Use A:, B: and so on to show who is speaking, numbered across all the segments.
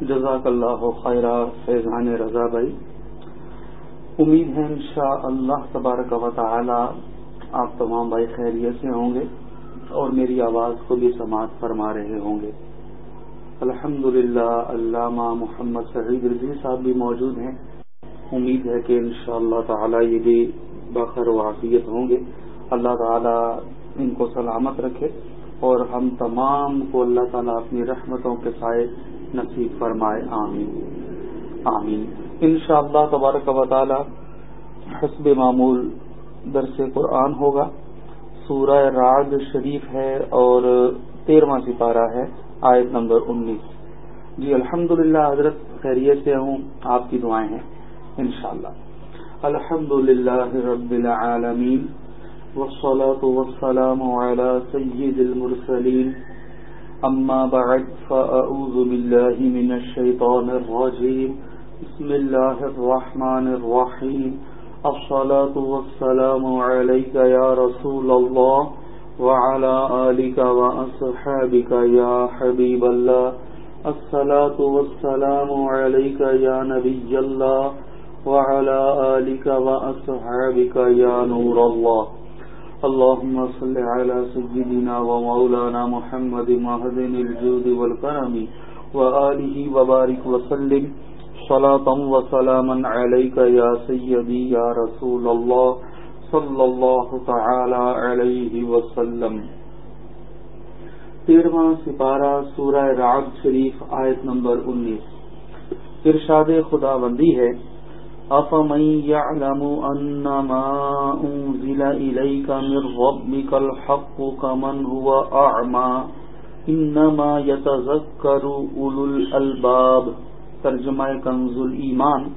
A: جزاک اللہ خیرہ فیضان رضا بھائی۔ امید ہے انشاء اللہ تبارک و تعالی آپ تمام بھائی خیریت سے ہوں گے اور میری آواز کو بھی سماعت فرما رہے ہوں گے۔ الحمد للہ علامہ محمد سعید رضی صاحب بھی موجود ہیں۔ امید ہے کہ انشاء اللہ تعالی یہ بھی بخر وافیت ہوں گے۔ اللہ تعالی ان کو سلامت رکھے اور ہم تمام کو اللہ تعالیٰ اپنی رحمتوں کے سائے نصیب فرمائے، آمین۔ آمین۔ ان شاء اللہ تبارک و تعالی حسب معمول درس قرآن ہوگا۔ سورہ راج شریف ہے اور تیرواں سپارہ ہے، آیت نمبر انیس۔ جی الحمد حضرت خیریت سے ہوں۔ آپ کی دعائیں ہیں، انشاءاللہ۔ الحمد للہ رب العالمین، والصلاة والسلام على سيد المرسلين أما بعد، فأعوذ بالله من الشيطان الرجيم. بسم الله الرحمن الرحيم. الصلاة والسلام عليك يا رسول الله وعلى آلك وأصحابك يا حبيب الله. الصلاة والسلام عليك يا نبي الله وعلى آلك وأصحابك يا نور الله. اللهم صل على سيدنا ومولانا محمد مهدن الجود والكرم وآله وبارك وسلم صلاة وسلاما عليك يا سيدي يا رسول الله صلى الله تعالى عليه وسلم تیرواں سپارہ سورہ رعد شریف آیت نمبر انیس۔ ارشاد خدا بندی ہے أفمن يعلم أنما أنزل إليك من ربك الحق كمن هو أعمى إنما يتذكر أولو الألباب ترجمہ کنز ایمان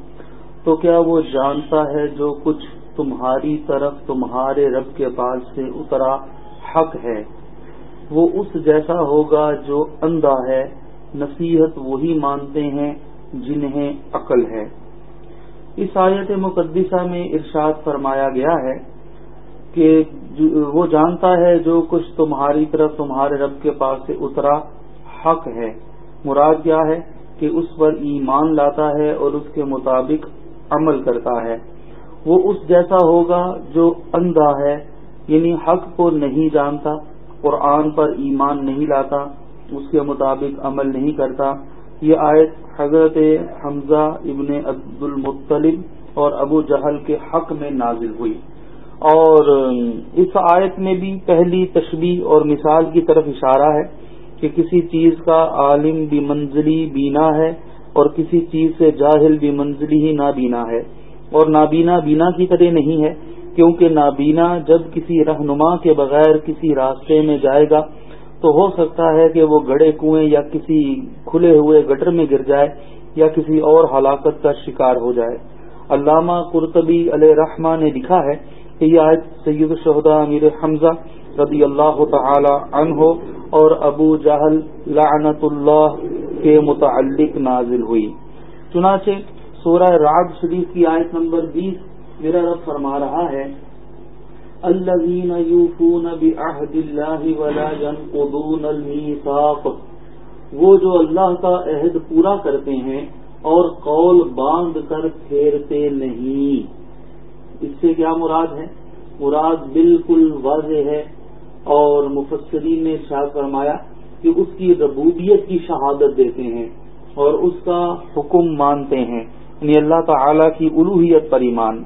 A: تو کیا وہ جانتا ہے جو کچھ تمہاری طرف تمہارے رب کے پاس سے اترا حق ہے؟ وہ اس جیسا ہوگا جو اندھا ہے۔ نصیحت وہی مانتے ہیں جنہیں عقل ہے۔ اس آیت مقدسہ میں ارشاد فرمایا گیا ہے کہ وہ جانتا ہے جو کچھ تمہاری طرف تمہارے رب کے پاس سے اترا، حق ہے۔ مراد کیا ہے؟ کہ اس پر ایمان لاتا ہے اور اس کے مطابق عمل کرتا ہے۔ وہ اس جیسا ہوگا جو اندھا ہے یعنی حق کو نہیں جانتا، قرآن پر ایمان نہیں لاتا، اس کے مطابق عمل نہیں کرتا۔ یہ آیت حضرت حمزہ ابن عبد المطلب اور ابو جہل کے حق میں نازل ہوئی۔ اور اس آیت میں بھی پہلی تشبیح اور مثال کی طرف اشارہ ہے کہ کسی چیز کا عالم بھی منزلی بینا ہے اور کسی چیز سے جاہل بھی منزلی ہی نابینا ہے۔ اور نابینا بینا کی طرح نہیں ہے، کیونکہ نابینا جب کسی رہنما کے بغیر کسی راستے میں جائے گا تو ہو سکتا ہے کہ وہ گڑے کنویں یا کسی کھلے ہوئے گٹر میں گر جائے یا کسی اور ہلاکت کا شکار ہو جائے۔ علامہ قرطبی علیہ رحمٰ نے لکھا ہے کہ یہ آج سید شہدا امیر حمزہ رضی اللہ تعالی عنہ اور ابو جہل لعنت اللہ کے متعلق نازل ہوئی۔ چنانچہ سورہ راج شریف کی آیت نمبر بیس میرا رب فرما رہا ہے الذين يوفون بعهد الله ولا ينقضون الميثاق. وہ جو اللہ کا عہد پورا کرتے ہیں اور قول باندھ کر پھیرتے نہیں. اس سے کیا مراد ہے؟ مراد بالکل واضح ہے اور مفسرین نے شاہ فرمایا کہ اس کی ربوبیت کی شہادت دیتے ہیں اور اس کا حکم مانتے ہیں یعنی اللہ تعالی کی الوحیت پر ایمان.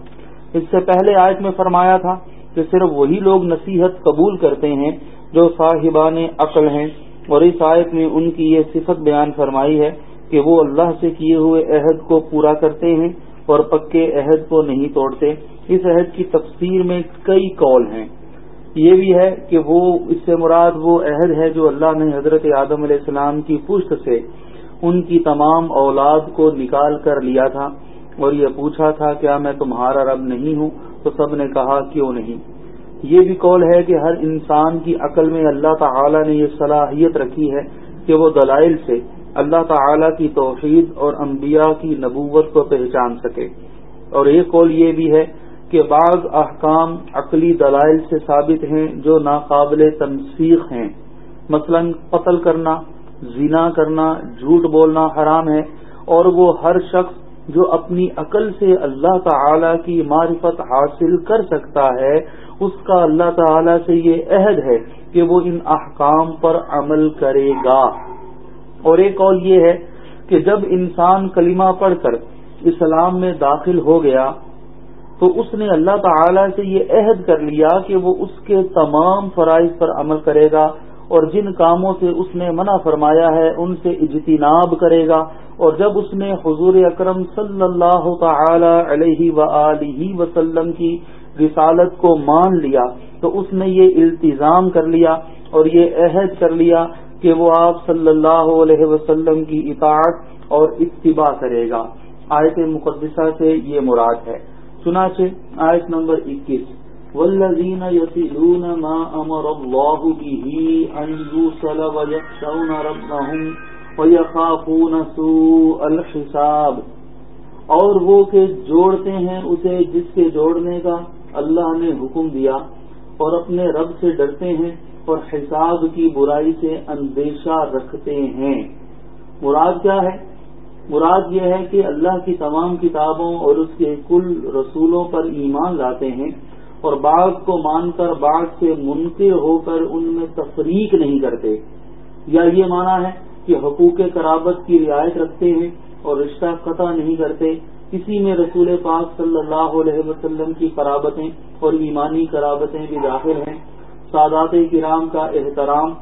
A: اس سے پہلے آیت میں فرمایا تھا کہ صرف وہی لوگ نصیحت قبول کرتے ہیں جو صاحبان عقل ہیں۔ اور اس آیت میں ان کی یہ صفت بیان فرمائی ہے کہ وہ اللہ سے کیے ہوئے عہد کو پورا کرتے ہیں اور پکے عہد کو نہیں توڑتے۔ اس عہد کی تفسیر میں کئی قول ہیں۔ یہ بھی ہے کہ وہ، اس سے مراد وہ عہد ہے جو اللہ نے حضرت آدم علیہ السلام کی پشت سے ان کی تمام اولاد کو نکال کر لیا تھا۔ اور یہ پوچھا تھا، کیا میں تمہارا رب نہیں ہوں؟ تو سب نے کہا، کیوں نہیں؟ یہ بھی قول ہے کہ ہر انسان کی عقل میں اللہ تعالی نے یہ صلاحیت رکھی ہے کہ وہ دلائل سے اللہ تعالی کی توحید اور انبیاء کی نبوت کو پہچان سکے۔ اور ایک قول یہ بھی ہے کہ بعض احکام عقلی دلائل سے ثابت ہیں جو ناقابل تنسیخ ہیں۔ مثلا قتل کرنا، زنا کرنا، جھوٹ بولنا حرام ہے اور وہ ہر شخص جو اپنی عقل سے اللہ تعالی کی معرفت حاصل کر سکتا ہے اس کا اللہ تعالی سے یہ عہد ہے کہ وہ ان احکام پر عمل کرے گا۔ اور ایک قول یہ ہے کہ جب انسان کلمہ پڑھ کر اسلام میں داخل ہو گیا، تو اس نے اللہ تعالی سے یہ عہد کر لیا کہ وہ اس کے تمام فرائض پر عمل کرے گا اور جن کاموں سے اس نے منع فرمایا ہے، ان سے اجتناب کرے گا۔ اور جب اس نے حضور اکرم صلی اللہ تعالی علیہ و وسلم کی رسالت کو مان لیا تو اس نے یہ التظام کر لیا اور یہ عہد کر لیا کہ وہ آپ صلی اللہ علیہ وسلم کی اطاعت اور اتباع کرے گا۔ آیت مقدسہ سے یہ مراد ہے۔ چنانچہ آیت نمبر اکیس۔ والذین یسلون ما امر اللہ به ان یوصل ویخشون ربهم ویخافون سوء الحساب۔ اور وہ کہ جوڑتے ہیں اسے جس کے جوڑنے کا۔ اللہ نے حکم دیا اور اپنے رب سے ڈرتے ہیں اور حساب کی برائی سے اندیشہ رکھتے ہیں۔ مراد کیا ہے؟ مراد یہ ہے کہ اللہ کی تمام کتابوں اور اس کے کل رسولوں پر ایمان لاتے ہیں اور بعض کو مان کر بعض سے منکر ہو کر ان میں تفریق نہیں کرتے۔ یا یہ مانا ہے کہ حقوق قرابت کی رعایت رکھتے ہیں اور رشتہ قطع نہیں کرتے۔ اسی میں رسول پاک صلی اللہ علیہ وسلم کی قرابتیں اور ایمانی قرابتیں بھی داخل ہیں۔ سادات کرام کا احترام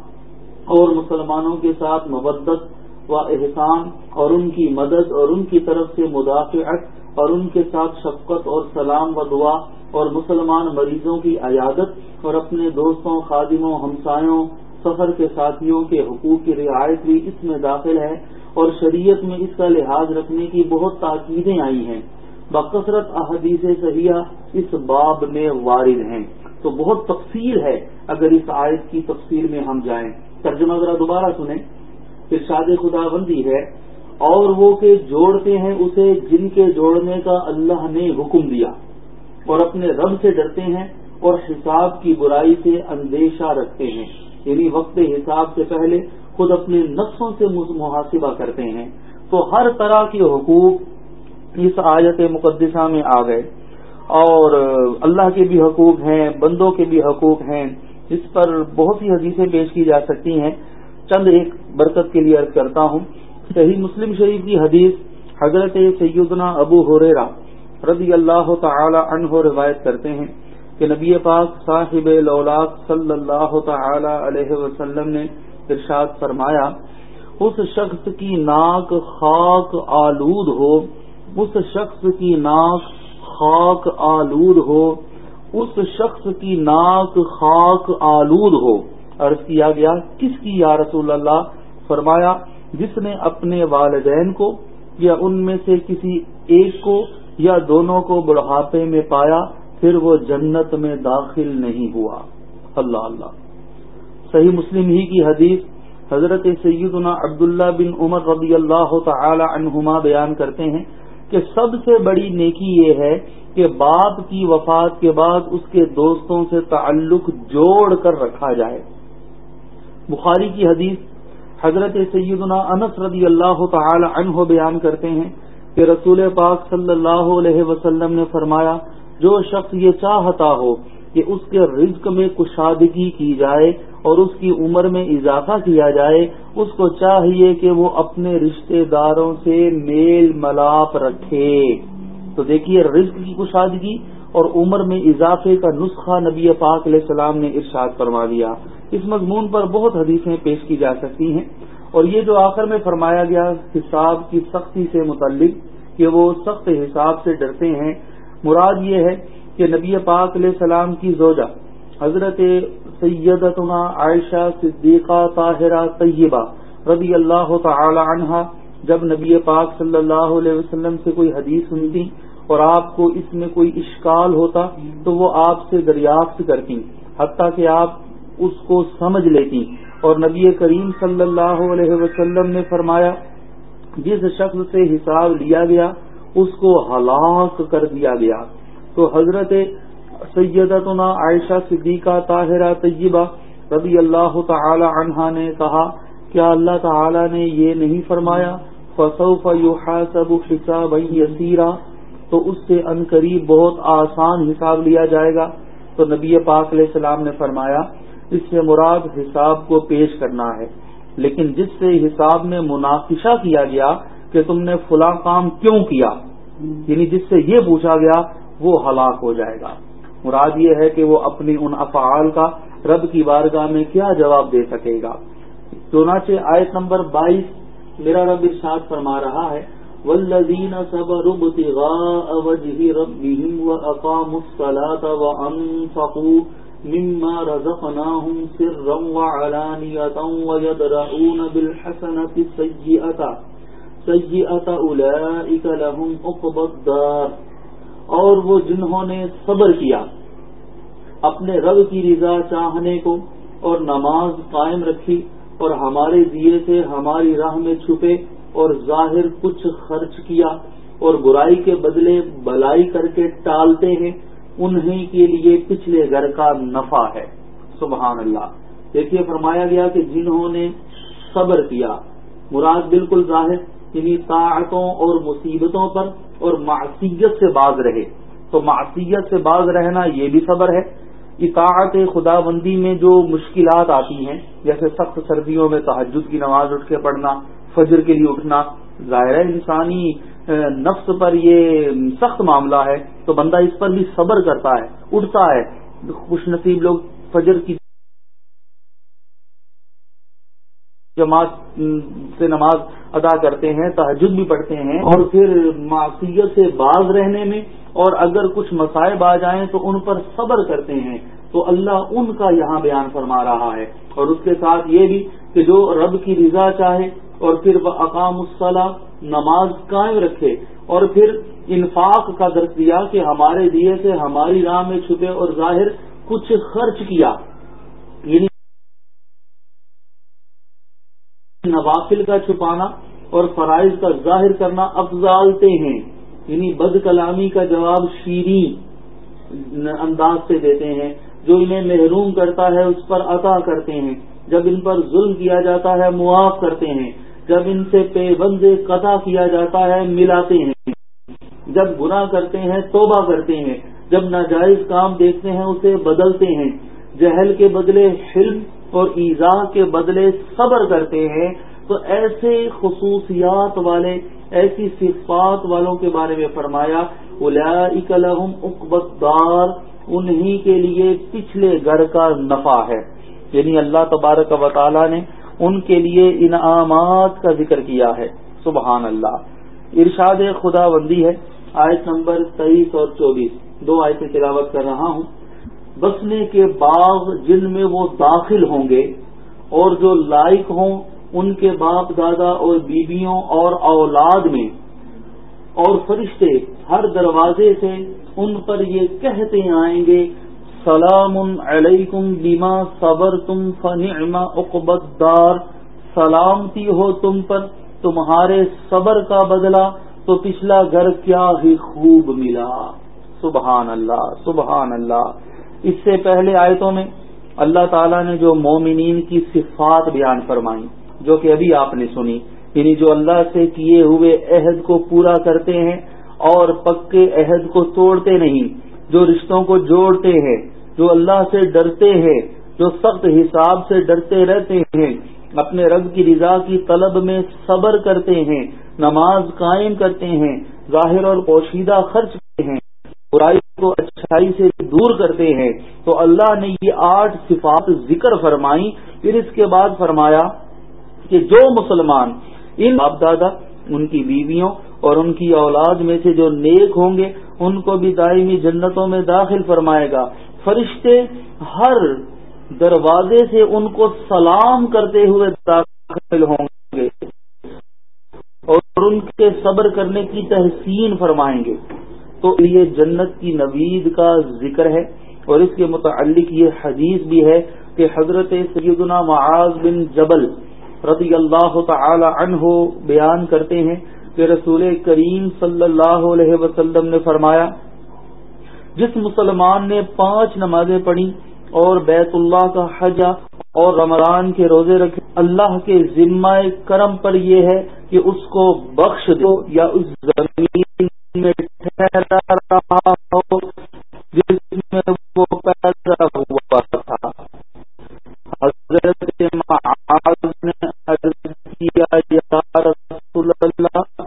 A: اور مسلمانوں کے ساتھ مبدت و احسان اور ان کی مدد اور ان کی طرف سے مدافعت اور ان کے ساتھ شفقت اور سلام و دعا اور مسلمان مریضوں کی عیادت اور اپنے دوستوں، خادموں، ہمسایوں، سفر کے ساتھیوں کے حقوق کی رعایت بھی اس میں داخل ہے۔ اور شریعت میں اس کا لحاظ رکھنے کی بہت تاکیدیں آئی ہیں۔ بکثرت احادیث صحیحہ اس باب میں وارد ہیں۔ تو بہت تفصیل ہے اگر اس آیت کی تفصیل میں ہم جائیں۔ ترجمہ ذرا دوبارہ سنیں۔ پھر شاد خدا بندی ہے، اور وہ کہ جوڑتے ہیں اسے جن کے جوڑنے کا اللہ نے حکم دیا۔ اور اپنے رب سے ڈرتے ہیں اور حساب کی برائی سے اندیشہ رکھتے ہیں۔ یعنی وقت حساب سے پہلے خود اپنے نفسوں سے محاسبہ کرتے ہیں، تو ہر طرح کے حقوق اس آیت مقدسہ میں آ گئے۔ اور اللہ کے بھی حقوق ہیں، بندوں کے بھی حقوق ہیں، اس پر بہت سی حدیثیں پیش کی جا سکتی ہیں۔ چند ایک برکت کے لیے عرض کرتا ہوں۔ صحیح مسلم شریف کی حدیث حضرت سیدنا ابو حریرا رضی اللہ تعالی عنہ روایت کرتے ہیں کہ نبی پاک صاحب لولاق صلی اللہ تعالی علیہ وسلم نے ارشاد فرمایا، اس شخص کی ناک خاک آلود ہو، اس شخص کی ناک خاک آلود ہو، اس شخص کی ناک خاک آلود ہو۔ عرض کیا گیا، کس کی یا رسول اللہ؟ فرمایا، جس نے اپنے والدین کو یا ان میں سے کسی ایک کو یا دونوں کو بڑھاپے میں پایا، پھر وہ جنت میں داخل نہیں ہوا۔ اللہ اللہ۔ صحیح مسلم ہی کی حدیث حضرت سیدنا عبداللہ بن عمر رضی اللہ تعالی عنہما بیان کرتے ہیں کہ سب سے بڑی نیکی یہ ہے کہ باپ کی وفات کے بعد اس کے دوستوں سے تعلق جوڑ کر رکھا جائے۔ بخاری کی حدیث حضرت سیدنا انس رضی اللہ تعالی عنہ بیان کرتے ہیں کہ رسول پاک صلی اللہ علیہ وسلم نے فرمایا، جو شخص یہ چاہتا ہو کہ اس کے رزق میں کشادگی کی جائے اور اس کی عمر میں اضافہ کیا جائے، اس کو چاہیے کہ وہ اپنے رشتہ داروں سے میل ملاپ رکھے۔ تو دیکھیے، رزق کی کشادگی اور عمر میں اضافے کا نسخہ نبی پاک علیہ السلام نے ارشاد فرما دیا۔ اس مضمون پر بہت حدیثیں پیش کی جا سکتی ہیں۔ اور یہ جو آخر میں فرمایا گیا، حساب کی سختی سے متعلق کہ وہ سخت حساب سے ڈرتے ہیں۔ مراد یہ ہے کہ نبی پاک علیہ السلام کی زوجہ، حضرت سیدتنا عائشہ صدیقہ طاہرہ طیبہ رضی اللہ تعالی عنہا، جب نبی پاک صلی اللہ علیہ وسلم سے کوئی حدیث سنتی اور آپ کو اس میں کوئی اشکال ہوتا تو وہ آپ سے دریافت کرتی، حتیٰ کہ آپ اس کو سمجھ لیتی۔ اور نبی کریم صلی اللہ علیہ وسلم نے فرمایا، جس شخص سے حساب لیا گیا، اس کو ہلاک کر دیا گیا۔ تو حضرت سیدتنا عائشہ صدیقہ طاہرہ طیبہ رضی اللہ تعالی عنہا نے کہا، کیا اللہ تعالی نے یہ نہیں فرمایا فصوف يحاسب حسابا يسيرا، تو اس سے ان قریب بہت آسان حساب لیا جائے گا؟ تو نبی پاک علیہ السلام نے فرمایا، اس سے مراد حساب کو پیش کرنا ہے، لیکن جس سے حساب میں مناقشہ کیا گیا کہ تم نے فلاں کام کیوں کیا؟ یعنی جس سے یہ پوچھا گیا، وہ ہلاک ہو جائے گا۔ مراد یہ ہے کہ وہ اپنی ان افعال کا رب کی بارگاہ میں کیا جواب دے سکے گا۔ چنانچہ آیت نمبر بائیس میرا رب ارشاد فرما رہا ہے والذین صبروا ابتغاء وجه ربهم واقاموا الصلاة وانفقوا مما رزقناهم سرا وعلانية ويدرؤون بالحسنة السيئة، سيئة اولئك لهم عقبى الدار۔ اور وہ جنہوں نے صبر کیا، اپنے رب کی رضا چاہنے کو اور نماز قائم رکھی اور ہمارے دیے سے ہماری راہ میں چھپے اور ظاہر کچھ خرچ کیا اور برائی کے بدلے بلائی کر کے ٹالتے ہیں، انہیں کے لیے پچھلے گھر کا نفع ہے۔ سبحان اللہ۔ دیکھیے، فرمایا گیا کہ جنہوں نے صبر کیا، مراد بالکل ظاہر انہیں طاعتوں اور مصیبتوں پر اور معصیت سے باز رہے۔ تو معصیت سے باز رہنا یہ بھی صبر ہے۔ اطاعت خدا بندی میں جو مشکلات آتی ہیں، جیسے سخت سردیوں میں تحجد کی نماز اٹھ کے پڑھنا، فجر کے لیے اٹھنا، ظاہر انسانی نفس پر یہ سخت معاملہ ہے۔ تو بندہ اس پر بھی صبر کرتا ہے، اٹھتا ہے۔ خوش نصیب لوگ فجر کی جماعت سے نماز ادا کرتے ہیں تحجد بھی پڑھتے ہیں اور پھر معصیت سے باز رہنے میں اور اگر کچھ مسائب آ جائیں تو ان پر صبر کرتے ہیں۔ تو اللہ ان کا یہاں بیان فرما رہا ہے۔ اور اس کے ساتھ یہ بھی کہ جو رب کی رضا چاہے اور پھر وہ اقام الصلاح نماز قائم رکھے۔ اور پھر انفاق کا درد دیا کہ ہمارے دیے سے ہماری راہ میں چھپے اور ظاہر کچھ خرچ کیا۔ یعنی نوافل کا چھپانا اور فرائض کا ظاہر کرنا افضالتے ہیں۔ یعنی بد کلامی کا جواب شیریں انداز سے دیتے ہیں۔ جو انہیں محروم کرتا ہے اس پر عطا کرتے ہیں۔ جب ان پر ظلم کیا جاتا ہے، معاف کرتے ہیں۔ جب ان سے پے بند قطع کیا جاتا ہے، ملاتے ہیں۔ جب گناہ کرتے ہیں، توبہ کرتے ہیں۔ جب ناجائز کام دیکھتے ہیں، اسے بدلتے ہیں۔ جہل کے بدلے حلم اور ایزا کے بدلے صبر کرتے ہیں، تو ایسے خصوصیات والے، ایسی صفات والوں کے بارے میں فرمایا لهم اقبت دار، انہی کے لیے پچھلے گھر کا نفع ہے۔ یعنی اللہ تبارک و تعالی نے ان کے لیے انعامات کا ذکر کیا ہے۔ سبحان اللہ۔ ارشاد خدا بندی ہے، آیت نمبر تیئیس اور چوبیس۔ دو آیتیں تلاوت کر رہا ہوں۔ بسنے کے باغ جن میں وہ داخل ہوں گے اور جو لائق ہوں ان کے باپ دادا اور بیویوں اور اولاد میں۔ اور فرشتے ہر دروازے سے ان پر یہ کہتے آئیں گے، سلام علیکم بیما صبر تم فنعما اقبت دار سلامتی ہو تم پر، تمہارے صبر کا بدلہ۔ تو پچھلا گھر کیا ہی خوب ملا۔ سبحان اللہ سبحان اللہ۔ اس سے پہلے آیتوں میں اللہ تعالیٰ نے جو مومنین کی صفات بیان فرمائی جو کہ ابھی آپ نے سنی یعنی جو اللہ سے کیے ہوئے عہد کو پورا کرتے ہیں اور پکے عہد کو توڑتے نہیں، جو رشتوں کو جوڑتے ہیں، جو اللہ سے ڈرتے ہیں، جو سخت حساب سے ڈرتے رہتے ہیں، اپنے رب کی رضا کی طلب میں صبر کرتے ہیں، نماز قائم کرتے ہیں، ظاہر اور پوشیدہ خرچ کرتے ہیں، برائی کو اچھائی سے دور کرتے ہیں۔ تو اللہ نے یہ آٹھ صفات ذکر فرمائی پھر اس کے بعد فرمایا کہ جو مسلمان ان باپ دادا ان کی بیویوں اور ان کی اولاد میں سے جو نیک ہوں گے، ان کو بھی دائمی جنتوں میں داخل فرمائے گا۔ فرشتے ہر دروازے سے ان کو سلام کرتے ہوئے داخل ہوں گے اور ان کے صبر کرنے کی تحسین فرمائیں گے۔ تو یہ جنت کی نوید کا ذکر ہے اور اس کے متعلق یہ حدیث بھی ہے کہ حضرت سیدنا معاذ بن جبل رضی اللہ تعالی عنہ بیان کرتے ہیں کہ رسول کریم صلی اللہ علیہ وسلم نے فرمایا، جس مسلمان نے پانچ نمازیں پڑھی اور بیت اللہ کا حجہ اور رمضان کے روزے رکھے، اللہ کے ذمہ کرم پر یہ ہے کہ اس کو بخش دو یا اس زمین میں ٹھہرا رہا ہو جس میں وہ پیدا ہوا تھا۔ حضرت نے کیا، یا رسول اللہ،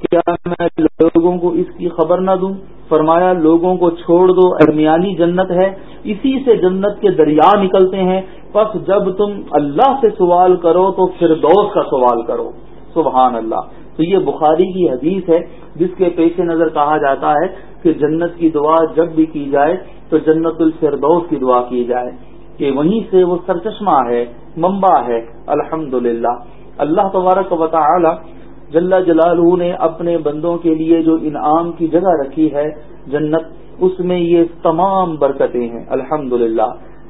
A: کیا میں لوگوں کو اس کی خبر نہ دوں؟ فرمایا، لوگوں کو چھوڑ دو، ارمیانی جنت ہے، اسی سے جنت کے دریا نکلتے ہیں۔ بس جب تم اللہ سے سوال کرو تو پھر کا سوال کرو۔ سبحان اللہ۔ تو یہ بخاری کی حدیث ہے، جس کے پیش نظر کہا جاتا ہے کہ جنت کی دعا جب بھی کی جائے تو جنت الفردوس کی دعا کی جائے۔ کہ وہیں سے وہ سرچشمہ ہے ممبا ہے۔ الحمد اللہ تبارک و تعالی جل جلال نے اپنے بندوں کے لیے جو انعام کی جگہ رکھی ہے جنت، اس میں یہ تمام برکتیں ہیں۔ الحمد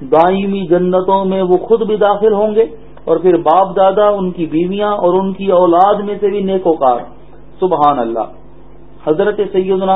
A: دائمی جنتوں میں وہ خود بھی داخل ہوں گے۔ اور پھر باپ دادا، ان کی بیویاں اور ان کی اولاد میں سے بھی نیکوکار۔ سبحان اللہ۔ حضرت سیدنا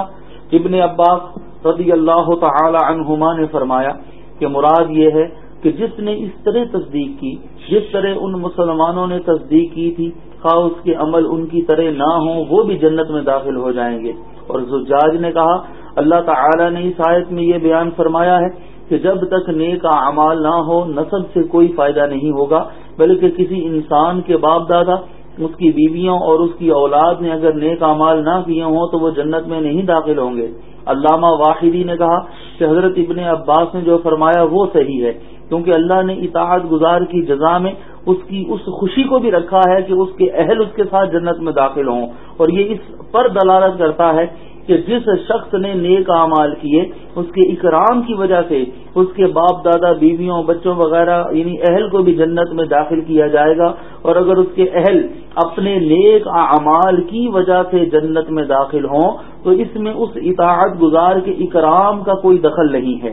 A: ابن عباس رضی اللہ تعالی عنہما نے فرمایا کہ مراد یہ ہے کہ جس نے اس طرح تصدیق کی، جس طرح ان مسلمانوں نے تصدیق کی تھی، خواہ اس کے عمل ان کی طرح نہ ہوں، وہ بھی جنت میں داخل ہو جائیں گے۔ اور زجاج نے کہا، اللہ تعالی نے اس آیت میں یہ بیان فرمایا ہے کہ جب تک نیک اعمال نہ ہو، نصب سے کوئی فائدہ نہیں ہوگا۔ بلکہ کسی انسان کے باپ دادا، اس کی بیویوں اور اس کی اولاد نے اگر نیک اعمال نہ کیے ہوں تو وہ جنت میں نہیں داخل ہوں گے۔ علامہ واحدی نے کہا، کہ حضرت ابن عباس نے جو فرمایا وہ صحیح ہے، کیونکہ اللہ نے اطاعت گزار کی جزا میں اس کی اس خوشی کو بھی رکھا ہے کہ اس کے اہل اس کے ساتھ جنت میں داخل ہوں۔ اور یہ اس پر دلالت کرتا ہے کہ جس شخص نے نیک اعمال کیے، اس کے اکرام کی وجہ سے اس کے باپ، دادا، بیویوں، بچوں وغیرہ یعنی اہل کو بھی جنت میں داخل کیا جائے گا اور اگر اس کے اہل اپنے نیک اعمال کی وجہ سے جنت میں داخل ہوں، تو اس میں اس اطاعت گزار کے اکرام کا کوئی دخل نہیں ہے۔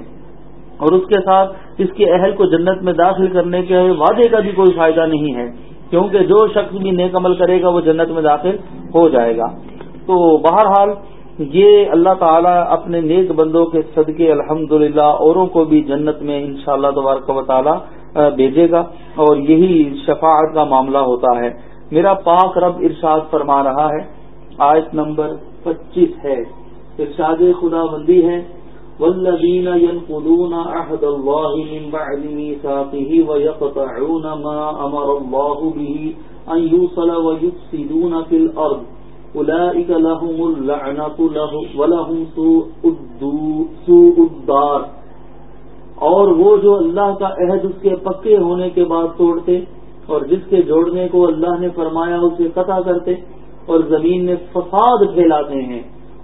A: اور اس کے ساتھ اس کے اہل کو جنت میں داخل کرنے کے وعدے کا بھی کوئی فائدہ نہیں ہے، کیونکہ جو شخص بھی نیک عمل کرے گا، وہ جنت میں داخل ہو جائے گا۔ تو بہرحال یہ اللہ تعالیٰ اپنے نیک بندوں کے صدقے الحمد اوروں کو بھی جنت میں ان شاء اللہ تبارک و تعالیٰ بھیجے گا اور یہی شفاعت کا معاملہ ہوتا ہے۔ میرا پاک رب ارشاد فرما رہا ہے، آیت نمبر پچیس ہے۔ ارشاد خدا بندی ہے۔ والذين ينقضون عهد الله من بعد ميثاقه ويقطعون ما أمر الله به أن يوصل ويفسدون في الأرض أولئك لهم اللعنة ولهم سوء الدار۔ اور وہ جو اللہ کا عہد اس کے پکے ہونے کے بعد توڑتے اور جس کے جوڑنے کو اللہ نے فرمایا اسے قطع کرتے اور زمین میں فساد پھیلاتے ہیں،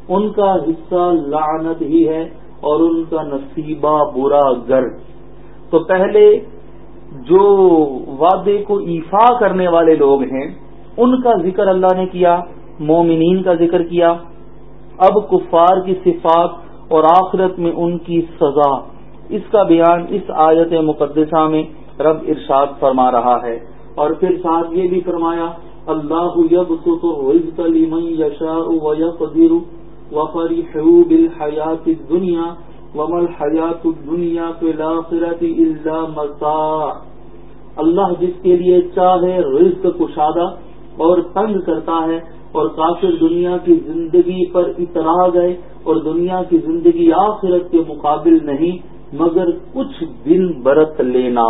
A: ان کا حصہ لعنت ہی ہے اور ان کا نصیبہ برا گر تو پہلے جو وعدے کو ایفا کرنے والے لوگ ہیں، ان کا ذکر اللہ نے کیا۔ مومنین کا ذکر کیا، اب کفار کی صفات اور آخرت میں ان کی سزا۔ اس کا بیان اس آیت مقدسہ میں رب ارشاد فرما رہا ہے۔ اور پھر ساتھ یہ بھی فرمایا، اللہ لمن یشاء ویقدر وفرحوا بالحیات الدنیا وما الحیات الدنیا فی الاخرت الا متاع۔ اللہ جس کے لیے چاہے رزق کشادہ اور تنگ کرتا ہے اور کافر دنیا کی زندگی پر اترا گئے اور دنیا کی زندگی آخرت کے مقابل نہیں، مگر کچھ دن برت لینا۔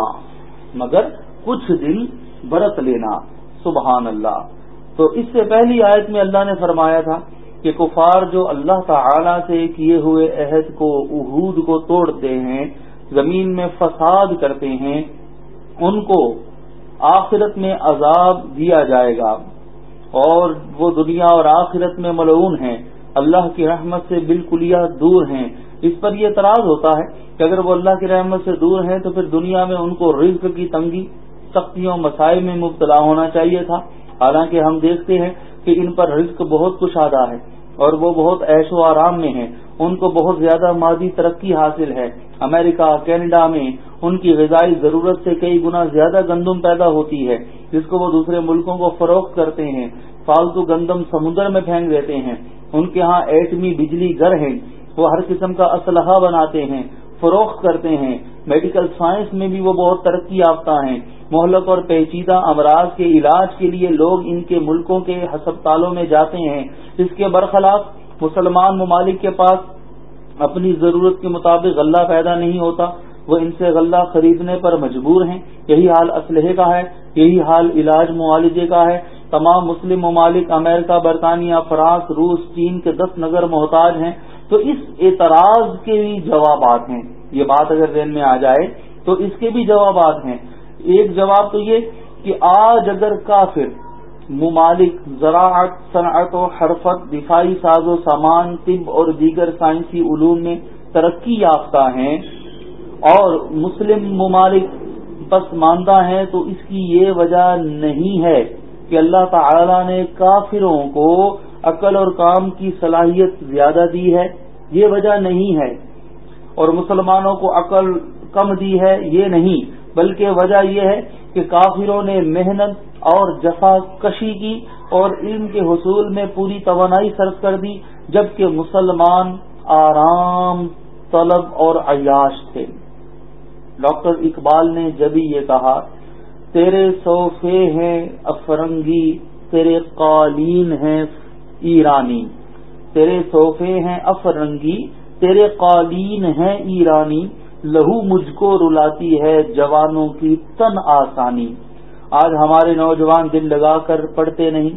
A: مگر کچھ دن برت لینا۔ سبحان اللہ۔ تو اس سے پہلی آیت میں اللہ نے فرمایا تھا کہ کفار جو اللہ تعالی سے کیے ہوئے عہد کو، عہود کو توڑتے ہیں، زمین میں فساد کرتے ہیں، ان کو آخرت میں عذاب دیا جائے گا۔ اور وہ دنیا اور آخرت میں ملعون ہیں۔ اللہ کی رحمت سے بالکل دور ہیں۔ اس پر یہ اعتراض ہوتا ہے کہ اگر وہ اللہ کی رحمت سے دور ہیں تو پھر دنیا میں ان کو رزق کی تنگی، سختیوں، مسائل میں مبتلا ہونا چاہیے تھا۔ حالانکہ ہم دیکھتے ہیں کہ ان پر رزق بہت کچھ آدھا ہے اور وہ بہت عیش و آرام میں ہیں۔ ان کو بہت زیادہ مادی ترقی حاصل ہے۔ امریکہ، کینیڈا میں ان کی غذائی ضرورت سے کئی گنا زیادہ گندم پیدا ہوتی ہے۔ جس کو وہ دوسرے ملکوں کو فروخت کرتے ہیں، فالتو گندم سمندر میں پھینک دیتے ہیں۔ ان کے ہاں ایٹمی بجلی گھر ہیں۔ وہ ہر قسم کا اسلحہ بناتے ہیں، فروخت کرتے ہیں۔ میڈیکل سائنس میں بھی وہ بہت ترقی یافتہ ہیں۔ مہلک اور پیچیدہ امراض کے علاج کے لیے لوگ ان کے ملکوں کے ہسپتالوں میں جاتے ہیں۔ اس کے برخلاف مسلمان ممالک کے پاس اپنی ضرورت کے مطابق غلہ پیدا نہیں ہوتا۔ وہ ان سے غلہ خریدنے پر مجبور ہیں۔ یہی حال اسلحے کا ہے، یہی حال علاج معالجے کا ہے۔ تمام مسلم ممالک امریکہ، برطانیہ، فرانس، روس، چین کے دس نگر محتاج ہیں۔ تو اس اعتراض کے بھی جوابات ہیں۔ یہ بات اگر ذہن میں آ جائے تو اس کے بھی جوابات ہیں۔ ایک جواب تو یہ کہ آج اگر کافر، ممالک، زراعت، صنعت و حرفت، دفاعی ساز و سامان، طب اور دیگر سائنسی علوم میں ترقی یافتہ ہیں اور مسلم ممالک پسماندہ ہیں تو اس کی یہ وجہ نہیں ہے کہ اللہ تعالی نے کافروں کو عقل اور کام کی صلاحیت زیادہ دی ہے، یہ وجہ نہیں ہے۔ اور مسلمانوں کو عقل کم دی ہے، یہ نہیں، بلکہ وجہ یہ ہے کہ کافروں نے محنت اور جفا کشی کی اور علم کے حصول میں پوری توانائی صرف کر دی، جبکہ مسلمان آرام، طلب اور عیاش تھے۔ ڈاکٹر اقبال نے جبھی یہ کہا، تیرے صوفے ہیں افرنگی، تیرے قالین ہیں ایرانی، تیرے صوفے ہیں افرنگی، تیرے قالین ہیں ایرانی، لہو مجھ کو رلاتی ہے جوانوں کی تن آسانی۔ آج ہمارے نوجوان دل لگا کر پڑھتے نہیں،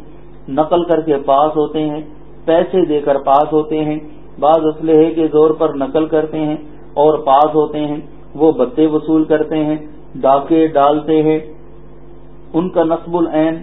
A: نقل کر کے پاس ہوتے ہیں، پیسے دے کر پاس ہوتے ہیں، بعض اسلحے کے زور پر نقل کرتے ہیں اور پاس ہوتے ہیں۔ وہ بتے وصول کرتے ہیں، ڈاکے ڈالتے ہیں۔ ان کا نصب العین،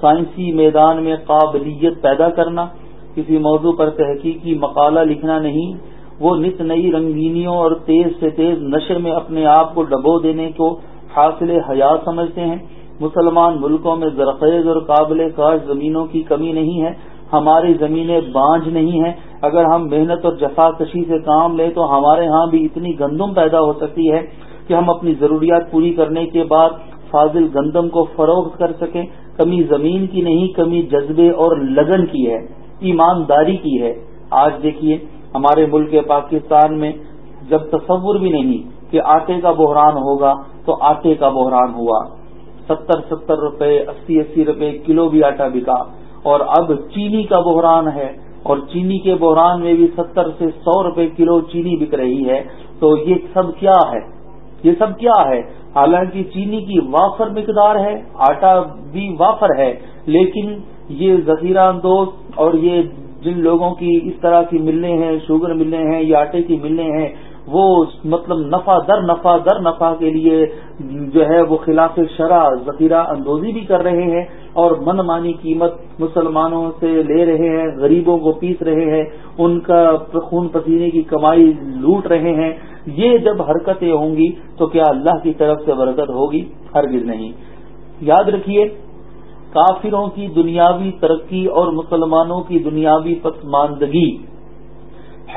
A: سائنسی میدان میں قابلیت پیدا کرنا۔ کسی موضوع پر تحقیقی مقالہ لکھنا نہیں۔ وہ نت نئی رنگینیوں اور تیز سے تیز نشے میں اپنے آپ کو ڈبو دینے کو حاصل حیات سمجھتے ہیں۔ مسلمان ملکوں میں زرخیز اور قابل کاش زمینوں کی کمی نہیں ہے۔ ہماری زمینیں بانج نہیں ہیں۔ اگر ہم محنت اور جفا کشی سے کام لیں تو ہمارے ہاں بھی اتنی گندم پیدا ہو سکتی ہے کہ ہم اپنی ضروریات پوری کرنے کے بعد فاضل گندم کو فروخت کر سکیں۔ کمی زمین کی نہیں، کمی جذبے اور لگن کی ہے، ایمانداری کی ہے۔ آج دیکھیے، ہمارے ملک پاکستان میں جب تصور بھی نہیں کہ آٹے کا بحران ہوگا تو آٹے کا بحران ہوا۔ ستر ستر روپے، اسی اسی روپے کلو بھی آٹا بکا۔ اور اب چینی کا بحران ہے اور چینی کے بحران میں بھی ستر سے سو روپے کلو چینی بک رہی ہے، تو یہ سب کیا ہے؟ یہ سب کیا ہے؟ حالانکہ چینی کی وافر مقدار ہے، آٹا بھی وافر ہے، لیکن یہ ذخیرہ اندوز اور یہ جن لوگوں کی اس طرح کی ملنے ہیں، شوگر ملنے ہیں یا آٹے کی ملنے ہیں، وہ مطلب نفع در نفع در نفع کے لیے جو ہے وہ خلاف شرح ذخیرہ اندوزی بھی کر رہے ہیں۔ اور من مانی قیمت مسلمانوں سے لے رہے ہیں، غریبوں کو پیس رہے ہیں، ان کا خون پسینے کی کمائی لوٹ رہے ہیں۔ یہ جب حرکتیں ہوں گی تو کیا اللہ کی طرف سے برکت ہوگی؟ ہرگز نہیں۔ یاد رکھیے، کافروں کی دنیاوی ترقی اور مسلمانوں کی دنیاوی پسماندگی،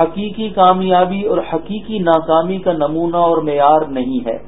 A: حقیقی کامیابی اور حقیقی ناکامی کا نمونہ اور معیار نہیں ہے۔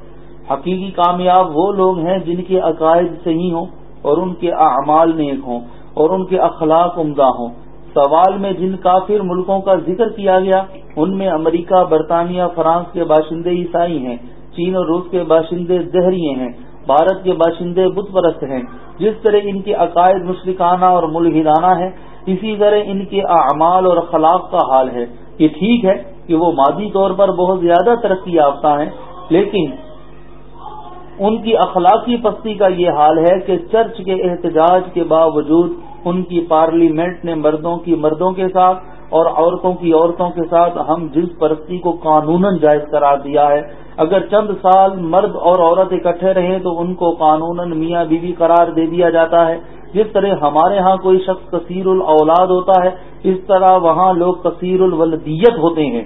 A: حقیقی کامیاب وہ لوگ ہیں جن کے عقائد صحیح ہوں۔ اور ان کے اعمال نیک ہوں اور ان کے اخلاق عمدہ ہوں۔ سوال میں جن کافر ملکوں کا ذکر کیا گیا، ان میں امریکہ، برطانیہ، فرانس کے باشندے عیسائی ہیں، چین اور روس کے باشندے دہریے ہیں، بھارت کے باشندے بت پرست ہیں۔ جس طرح ان کے عقائد مشرکانہ اور ملحدانہ ہے اسی طرح ان کے اعمال اور اخلاق کا حال ہے۔ یہ ٹھیک ہے کہ وہ مادی طور پر بہت زیادہ ترقی یافتہ ہیں، لیکن ان کی اخلاقی پستی کا یہ حال ہے کہ چرچ کے احتجاج کے باوجود ان کی پارلیمنٹ نے مردوں کی مردوں کے ساتھ اور عورتوں کی عورتوں کے ساتھ ہم جنس پرستی کو قانون جائز قرار دیا ہے، اگر چند سال مرد اور عورت اکٹھے رہیں تو ان کو قانون میاں بیوی قرار دے دیا جاتا ہے۔ جس طرح ہمارے ہاں کوئی شخص کثیر الاولاد ہوتا ہے، اس طرح وہاں لوگ کثیر الولدیت ہوتے ہیں۔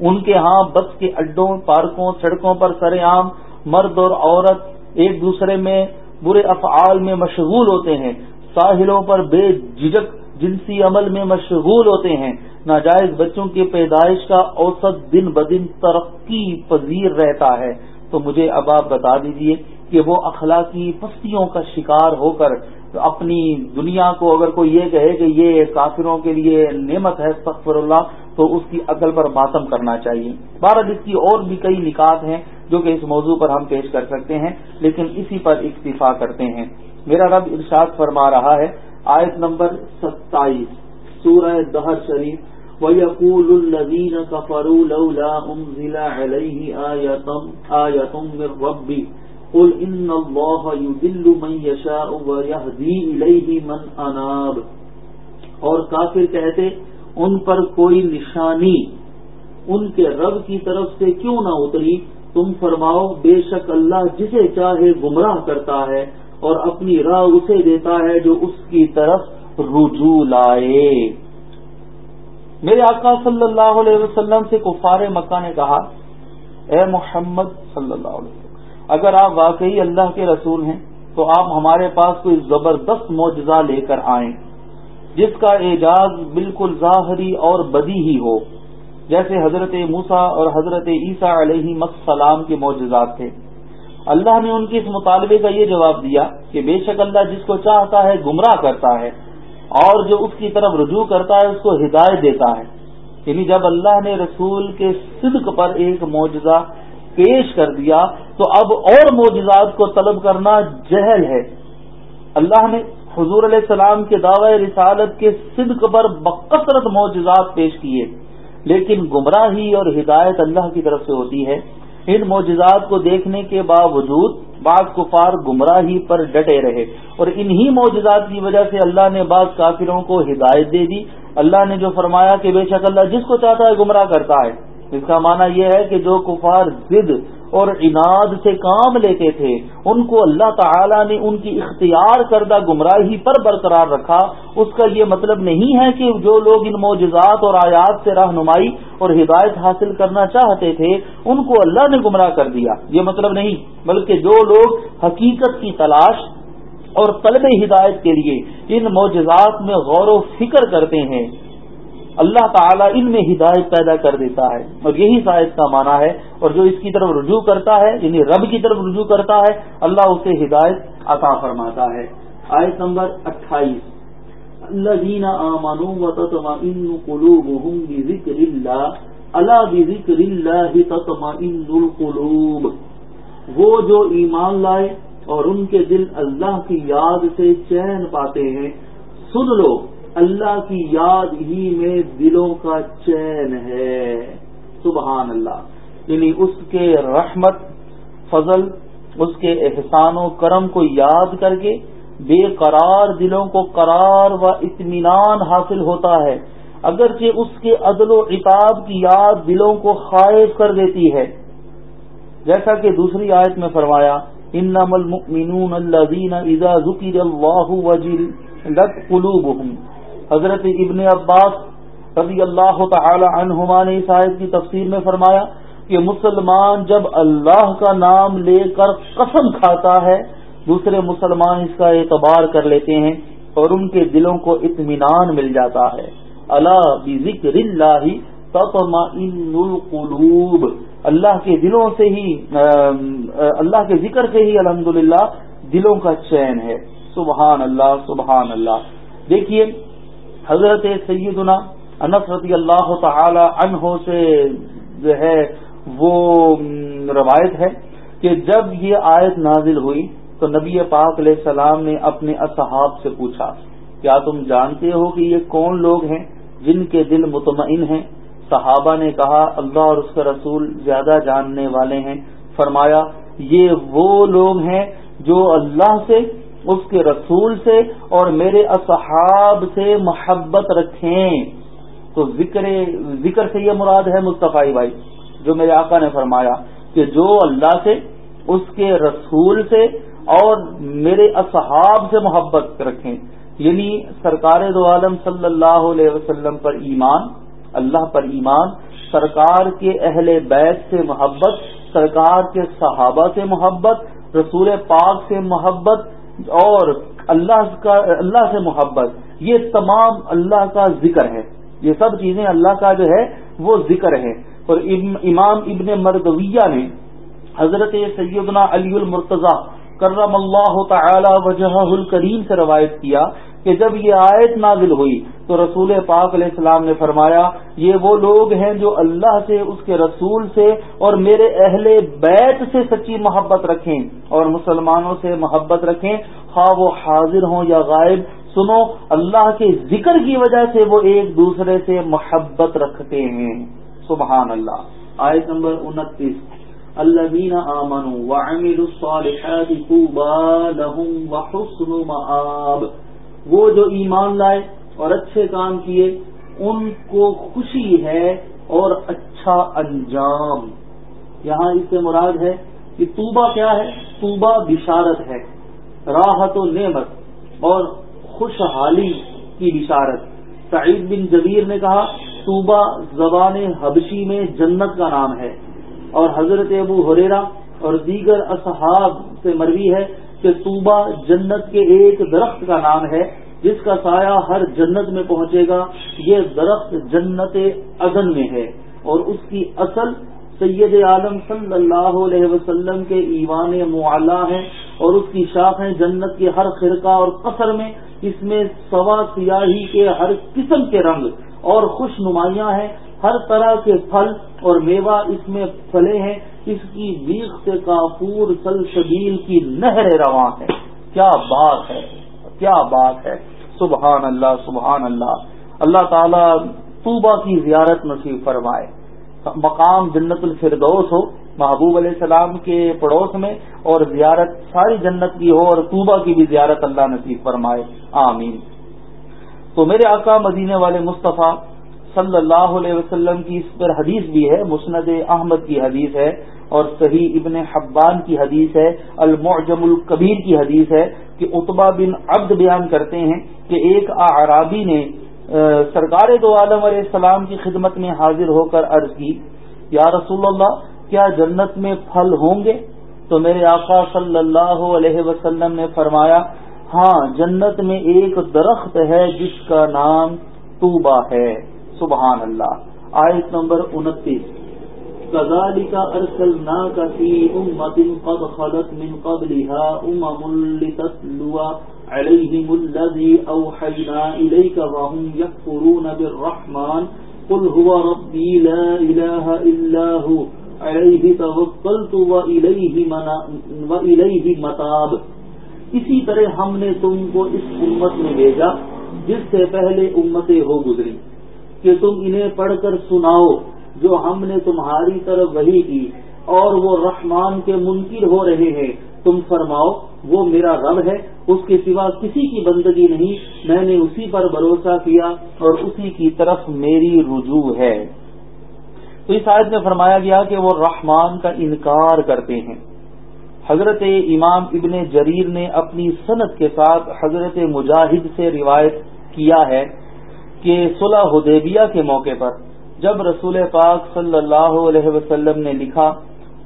A: ان کے ہاں بس کے اڈوں، پارکوں، سڑکوں پر سر عام مرد اور عورت ایک دوسرے میں برے افعال میں مشغول ہوتے ہیں۔ ساحلوں پر بے جھجک جنسی عمل میں مشغول ہوتے ہیں۔ ناجائز بچوں کی پیدائش کا اوسط دن بدن ترقی پذیر رہتا ہے۔ تو مجھے اب آپ بتا دیجیے کہ وہ اخلاقی پستیوں کا شکار ہو کر اپنی دنیا کو اگر کوئی یہ کہے کہ یہ کافروں کے لیے نعمت ہے سفر اللہ، تو اس کی عقل پر ماتم کرنا چاہیے۔ بارہ اس کی اور بھی کئی نکات ہیں جو کہ اس موضوع پر ہم پیش کر سکتے ہیں، لیکن اسی پر اکتفا کرتے ہیں۔ میرا رب ارشاد فرما رہا ہے، آیت نمبر ستائیس، سورہ دہر شریف۔ وَيَقُولُ الَّذِينَ كَفَرُوا لَوْلَا أُنزِلَ عَلَيْهِ آيَةٌ مِّن رَّبِّهِ۔ قُلْ إِنَّ اللَّهَ يُضِلُّ مَن يَشَاءُ وَيَهْدِي إِلَيْهِ مَن أَنَابَ۔ اور کافر کہتے، ان پر کوئی نشانی، ان کے رب کی طرف سے کیوں نہ اتری؟ تم فرماؤ، بے شک اللہ جسے چاہے گمراہ کرتا ہے اور اپنی راہ اسے دیتا ہے جو اس کی طرف رجوع لائے۔ میرے آقا صلی اللہ علیہ وسلم سے کفار مکہ نے کہا، اے محمد صلی اللہ علیہ وسلم اگر آپ واقعی اللہ کے رسول ہیں، تو آپ ہمارے پاس کوئی زبردست معجزہ لے کر آئیں، جس کا اعجاز بالکل ظاہری اور بدی ہی ہو۔ جیسے حضرت موسا اور حضرت عیسیٰ علیہ السلام کے معجزات تھے۔ اللہ نے ان کے اس مطالبے کا یہ جواب دیا کہ بے شک اللہ جس کو چاہتا ہے گمراہ کرتا ہے، اور جو اس کی طرف رجوع کرتا ہے، اس کو ہدایت دیتا ہے۔ یعنی جب اللہ نے رسول کے صدق پر ایک معجزہ پیش کر دیا تو اب اور معجزات کو طلب کرنا جہل ہے۔ اللہ نے حضور علیہ السلام کے دعوی رسالت کے صدق پر بکثرت معجزات پیش کیے۔ لیکن گمراہی اور ہدایت اللہ کی طرف سے ہوتی ہے۔ ان معجزات کو دیکھنے کے باوجود بعض کفار گمراہی پر ڈٹے رہے۔ اور انہی معجزات کی وجہ سے اللہ نے بعض کافروں کو ہدایت دے دی۔ اللہ نے جو فرمایا کہ بے شک اللہ جس کو چاہتا ہے گمراہ کرتا ہے۔ اس کا معنی یہ ہے کہ جو کفار ضد اور عناد سے کام لیتے تھے، ان کو اللہ تعالی نے ان کی اختیار کردہ گمراہی پر برقرار رکھا۔ اس کا یہ مطلب نہیں ہے کہ جو لوگ ان معجزات اور آیات سے رہنمائی اور ہدایت حاصل کرنا چاہتے تھے، ان کو اللہ نے گمراہ کر دیا۔ یہ مطلب نہیں، بلکہ جو لوگ حقیقت کی تلاش اور طلب ہدایت کے لیے ان معجزات میں غور و فکر کرتے ہیں اللہ تعالیٰ ان میں ہدایت پیدا کر دیتا ہے اور یہی شاید کا معنی ہے اور جو اس کی طرف رجوع کرتا ہے یعنی رب کی طرف رجوع کرتا ہے، اللہ اسے ہدایت عطا فرماتا ہے۔ آیت نمبر اٹھائیس۔ اللہ اللہ القلوب۔ وہ جو ایمان لائے اور ان کے دل اللہ کی یاد سے چین پاتے ہیں، سن لو۔ اللہ کی یاد ہی میں دلوں کا چین ہے۔ سبحان اللہ۔ یعنی اس کے رحمت، فضل، اس کے احسان و کرم کو یاد کر کے بے قرار دلوں کو قرار و اطمینان حاصل ہوتا ہے۔ اگرچہ اس کے عدل و عطاب کی یاد دلوں کو خائف کر دیتی ہے۔ جیسا کہ دوسری آیت میں فرمایا ان المؤمنون الذين اذا ذكر الله وجلت قلوبهم۔ حضرت ابن عباس رضی اللہ تعالی عنہما نے اس آیت کی تفسیر میں فرمایا کہ مسلمان جب اللہ کا نام لے کر قسم کھاتا ہے، دوسرے مسلمان اس کا اعتبار کر لیتے ہیں اور ان کے دلوں کو اطمینان مل جاتا ہے۔ اللہ ذکر اللہ القلوب۔ اللہ کے دلوں سے ہی اللہ کے ذکر سے ہی الحمد دلوں کا چین ہے۔ سبحان اللہ سبحان اللہ۔ دیکھیے حضرت سیدنا انس رضی اللہ تعالی عنہ سے جو ہے وہ روایت ہے کہ جب یہ آیت نازل ہوئی تو نبی پاک علیہ السلام نے اپنے اصحاب سے پوچھا، کیا تم جانتے ہو کہ یہ کون لوگ ہیں جن کے دل مطمئن ہیں؟ صحابہ نے کہا، اللہ اور اس کا رسول زیادہ جاننے والے ہیں۔ فرمایا، یہ وہ لوگ ہیں جو اللہ سے اس کے رسول سے اور میرے اصحاب سے محبت رکھیں۔ تو ذکر ذکر سے یہ مراد ہے مصطفی بھائی، جو میرے آقا نے فرمایا کہ جو اللہ سے، اس کے رسول سے اور میرے اصحاب سے محبت رکھیں۔ یعنی سرکار دو عالم صلی اللہ علیہ وسلم پر ایمان، اللہ پر ایمان، سرکار کے اہل بیت سے محبت، سرکار کے صحابہ سے محبت، رسول پاک سے محبت اور اللہ کا، اللہ سے محبت، یہ تمام اللہ کا ذکر ہے۔ یہ سب چیزیں اللہ کا جو ہے، وہ ذکر ہے اور امام ابن مردویہ نے حضرت سیدنا علی المرتضی کرم اللہ تعالی وجہ الکریم سے روایت کیا کہ جب یہ آیت نازل ہوئی تو رسول پاک علیہ السلام نے فرمایا، یہ وہ لوگ ہیں جو اللہ سے، اس کے رسول سے اور میرے اہل بیت سے سچی محبت رکھیں اور مسلمانوں سے محبت رکھیں۔ خواہ وہ حاضر ہوں یا غائب، سنو، اللہ کے ذکر کی وجہ سے وہ ایک دوسرے سے محبت رکھتے ہیں۔ سبحان اللہ۔ آیت نمبر انتیس۔ الذين آمنوا وعملوا الصالحات طوبى لهم وحسن مآب۔ وہ جو ایمان لائے اور اچھے کام کیے، ان کو خوشی ہے اور اچھا انجام۔ یہاں اس سے مراد ہے کہ توبہ کیا ہے؟ توبہ بشارت ہے، راحت و نعمت اور خوشحالی کی بشارت۔ سعید بن جبیر نے کہا، توبہ زبان حبشی میں جنت کا نام ہے۔ اور حضرت ابو حریرا اور دیگر اصحاب سے مروی ہے کہ توبہ جنت کے ایک درخت کا نام ہے، جس کا سایہ ہر جنت میں پہنچے گا۔ یہ درخت جنت عدن میں ہے۔ اور اس کی اصل سید عالم صلی اللہ علیہ وسلم کے ایوان معلّہ ہیں۔ اور اس کی شاخیں جنت کے ہر خرقہ اور قصر میں، اس میں سوا سیاہی کے ہر قسم کے رنگ اور خوش نمایاں ہیں۔ ہر طرح کے پھل اور میوہ اس میں پھلے ہیں۔ اس کی بیخ سے کافور سل شبیل کی نہر رواں ہے۔ کیا بات ہے؟ کیا بات ہے؟ سبحان اللہ سبحان اللہ۔ اللہ تعالی طوبہ کی زیارت نصیب فرمائے۔ مقام جنت الفردوس ہو، محبوب علیہ السلام کے پڑوس میں، اور زیارت ساری جنت کی ہو، اور طوبہ کی بھی زیارت اللہ نصیب فرمائے۔ آمین۔ تو میرے آقا مدینے والے مصطفیٰ صلی اللہ علیہ وسلم کی اس پر حدیث بھی ہے، مسند احمد کی حدیث ہے۔ اور صحیح ابن حبان کی حدیث ہے، المعجم القبیر کی حدیث ہے کہ اتبا بن عبد بیان کرتے ہیں کہ ایک اعرابی نے سرکار دو عالم علیہ السلام کی خدمت میں حاضر ہو کر عرض کی، یا رسول اللہ، کیا جنت میں پھل ہوں گے؟ تو میرے آقا صلی اللہ علیہ وسلم نے فرمایا ہاں جنت میں ایک درخت ہے جس کا نام توبہ ہے۔ سبحان اللہ۔ آیت نمبر انتیس۔ كذلك أرسلناك في أمة قد خلت من قبلها أمم لتتلو عليهم الذي أوحينا إليك وهم يكفرون بالرحمن قل هو ربي لا إله إلا هو عليه توكلت وإليه, وإليه متاب اسی طرح ہم نے تم کو اس امت میں بھیجا جس سے پہلے امتیں ہو گزری کہ تم انہیں پڑھ کر سناؤ جو ہم نے تمہاری طرف وہی کی اور وہ رحمان کے منکر ہو رہے ہیں۔ تم فرماؤ، وہ میرا رب ہے، اس کے سوا کسی کی بندگی نہیں۔ میں نے اسی پر بھروسہ کیا اور اسی کی طرف میری رجوع ہے۔ تو اس آیت میں فرمایا گیا کہ وہ رحمان کا انکار کرتے ہیں۔ حضرت امام ابن جریر نے اپنی صنعت کے ساتھ حضرت مجاہد سے روایت کیا ہے کہ صلح حدیبیہ کے موقع پر جب رسول پاک صلی اللہ علیہ وسلم نے لکھا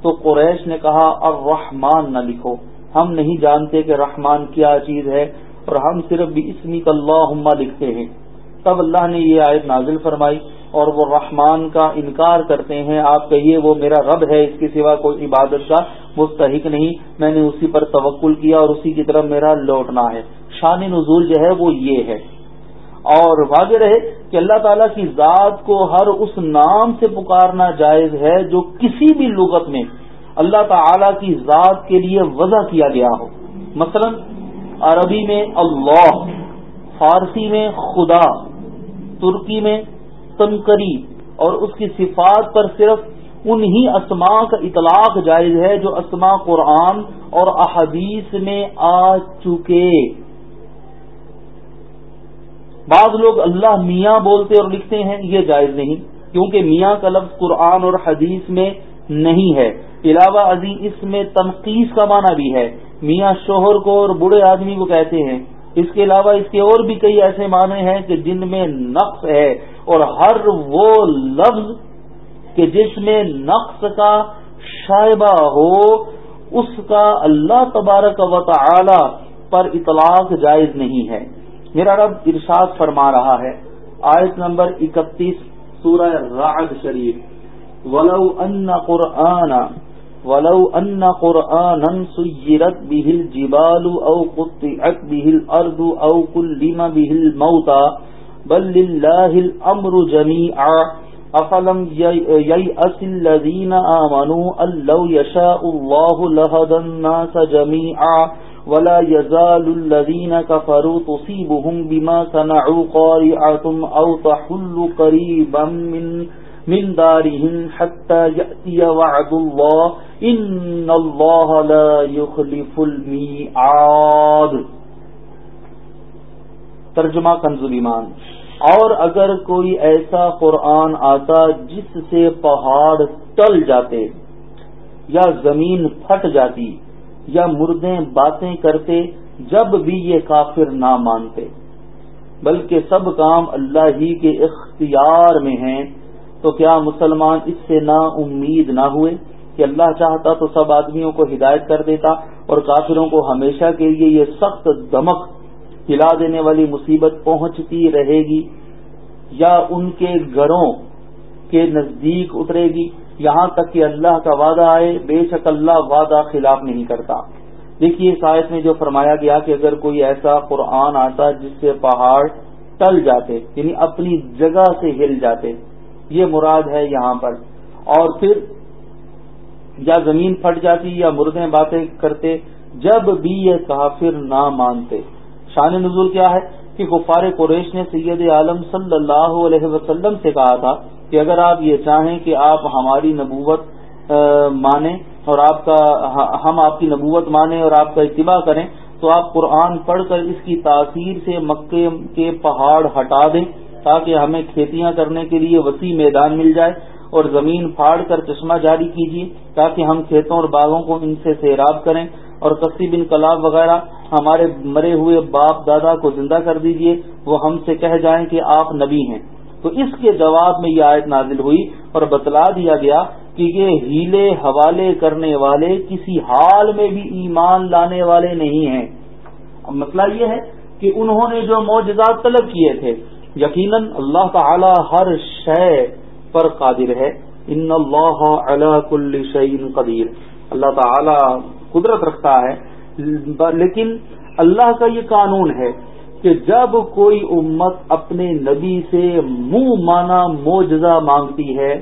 A: تو قریش نے کہا الرحمان نہ لکھو۔ ہم نہیں جانتے کہ رحمان کیا چیز ہے، اور ہم صرف بھی اسمی اللہ لکھتے ہیں۔ تب اللہ نے یہ آیت نازل فرمائی اور وہ رحمان کا انکار کرتے ہیں۔ آپ کہیے، وہ میرا رب ہے، اس کے سوا کوئی عبادت کا مستحق نہیں۔ میں نے اسی پر توکل کیا اور اسی کی طرف میرا لوٹنا ہے۔ شان نزول جو ہے وہ یہ ہے۔ اور واضح رہے کہ اللہ تعالیٰ کی ذات کو ہر اس نام سے پکارنا جائز ہے جو کسی بھی لغت میں اللہ تعالی کی ذات کے لیے وضع کیا گیا ہو۔ مثلا، عربی میں اللہ، فارسی میں خدا، ترکی میں تنکری، اور اس کی صفات پر صرف انہی اسماء کا اطلاق جائز ہے جو اسماء قرآن اور احادیث میں آ چکے۔ بعض لوگ اللہ میاں بولتے اور لکھتے ہیں، یہ جائز نہیں، کیونکہ میاں کا لفظ قرآن اور حدیث میں نہیں ہے۔ علاوہ ازی اس میں تنقید کا معنی بھی ہے۔ میاں شوہر کو اور بڑے آدمی کو کہتے ہیں۔ اس کے علاوہ اس کے اور بھی کئی ایسے معنی ہیں کہ جن میں نقص ہے۔ اور ہر وہ لفظ کہ جس میں نقص کا شائبہ ہو، اس کا اللہ تبارک و تعالی پر اطلاق جائز نہیں ہے۔ میرا رب ارشاد فرما رہا ہے۔ آیت نمبر اکتیس، سورہ رعد شریف۔ ولو ان قرآن، ولو ان قرآنا سیرت به الجبال او قطعت به الارض او کلم به الموتا بل لله الامر جميعا۔ افلم ييأس الذين آمنوا ان لو يشاء الله لهدى الناس جميعا۔ ولا يزال الذين كفروا تصيبهم بما صنعوا قارعة او تحل قريبا من من دارهم حتى يأتي وعد الله ان الله لا يخلف الميعاد۔ ترجمہ کنز ایمان۔ اور اگر کوئی ایسا قرآن آتا جس سے پہاڑ ٹل جاتے یا زمین پھٹ جاتی یا مردے باتیں کرتے جب بھی یہ کافر نہ مانتے۔ بلکہ سب کام اللہ ہی کے اختیار میں ہیں۔ تو کیا مسلمان اس سے نا امید نہ ہوئے کہ اللہ چاہتا تو سب آدمیوں کو ہدایت کر دیتا اور کافروں کو ہمیشہ کے لیے یہ سخت دمک ہلا دینے والی مصیبت پہنچتی رہے گی یا ان کے گھروں کے نزدیک اترے گی؟ یہاں تک کہ اللہ کا وعدہ آئے، بے شک اللہ وعدہ خلاف نہیں کرتا۔ دیکھیے اس آیت میں جو فرمایا گیا کہ اگر کوئی ایسا قرآن آتا جس سے پہاڑ ٹل جاتے یعنی اپنی جگہ سے ہل جاتے، یہ مراد ہے یہاں پر۔ اور پھر یا زمین پھٹ جاتی یا مردیں باتیں کرتے، جب بھی یہ کافر نہ مانتے۔ شان نزول کیا ہے؟ کہ غفار قریش نے سید عالم صلی اللہ علیہ وسلم سے کہا تھا کہ اگر آپ یہ چاہیں کہ آپ ہماری نبوت مانیں اور آپ کا ہم آپ کی نبوت مانیں اور آپ کا اتباع کریں، تو آپ قرآن پڑھ کر اس کی تاثیر سے مکے کے پہاڑ ہٹا دیں تاکہ ہمیں کھیتیاں کرنے کے لیے وسیع میدان مل جائے اور زمین پھاڑ کر چشمہ جاری کیجیے تاکہ ہم کھیتوں اور باغوں کو ان سے سیراب کریں اور کسی بن کلاب وغیرہ ہمارے مرے ہوئے باپ دادا کو زندہ کر دیجیے وہ ہم سے کہہ جائیں کہ آپ نبی ہیں۔ تو اس کے جواب میں یہ آیت نازل ہوئی اور بتلا دیا گیا کہ یہ ہیلے حوالے کرنے والے کسی حال میں بھی ایمان لانے والے نہیں ہیں۔ مسئلہ یہ ہے کہ انہوں نے جو معجزات طلب کیے تھے، یقیناً اللہ تعالی ہر شے پر قادر ہے۔ ان اللہ علی کل شعین قدیر۔ اللہ تعالی قدرت رکھتا ہے، لیکن اللہ کا یہ قانون ہے کہ جب کوئی امت اپنے نبی سے منہ مانا موجزہ مانگتی ہے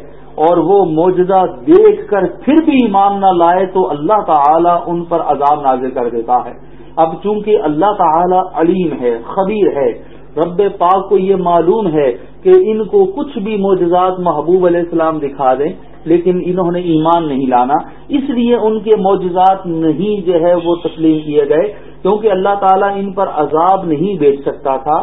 A: اور وہ موجزہ دیکھ کر پھر بھی ایمان نہ لائے تو اللہ تعالی ان پر عذاب نازل کر دیتا ہے۔ اب چونکہ اللہ تعالی علیم ہے، خبیر ہے، رب پاک کو یہ معلوم ہے کہ ان کو کچھ بھی معجزات محبوب علیہ السلام دکھا دیں، لیکن انہوں نے ایمان نہیں لانا۔ اس لیے ان کے معجزات نہیں جو ہے وہ تسلیم کیے گئے۔ کیونکہ اللہ تعالیٰ ان پر عذاب نہیں بیچ سکتا تھا۔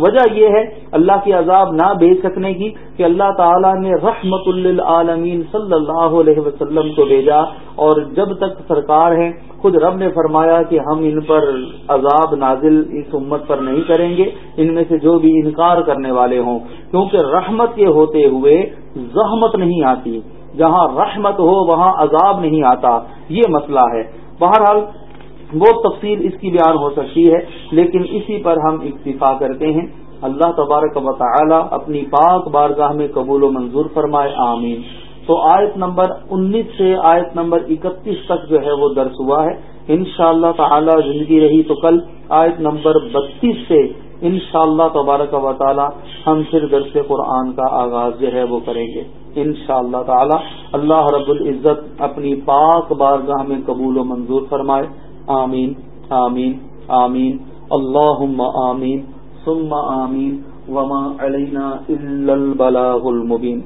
A: وجہ یہ ہے اللہ کی عذاب نہ بیچ سکنے کی کہ اللہ تعالیٰ نے رحمت للعالمین صلی اللہ علیہ وسلم کو بھیجا۔ اور جب تک سرکار ہیں، خود رب نے فرمایا کہ ہم ان پر عذاب نازل اس امت پر نہیں کریں گے۔ ان میں سے جو بھی انکار کرنے والے ہوں، کیونکہ رحمت کے ہوتے ہوئے زحمت نہیں آتی۔ جہاں رحمت ہو، وہاں عذاب نہیں آتا۔ یہ مسئلہ ہے۔ بہرحال وہ تفصیل اس کی بیان ہو سکتی ہے، لیکن اسی پر ہم اکتفا کرتے ہیں۔ اللہ تبارک و تعالی اپنی پاک بارگاہ میں قبول و منظور فرمائے، آمین۔ تو آیت نمبر انیس سے آیت نمبر اکتیس تک جو ہے وہ درس ہوا ہے۔ ان شاء اللہ تعالی زندگی رہی تو کل آیت نمبر بتیس سے ان شاء اللہ تبارک و تعالی ہم پھر درس قرآن کا آغاز جو ہے وہ کریں گے۔ ان شاء اللہ تعالی اللہ رب العزت اپنی پاک بارگاہ میں قبول و منظور فرمائے۔ آمین آمین آمین اللهم آمین ثم آمین وما علينا إلا البلاغ المبين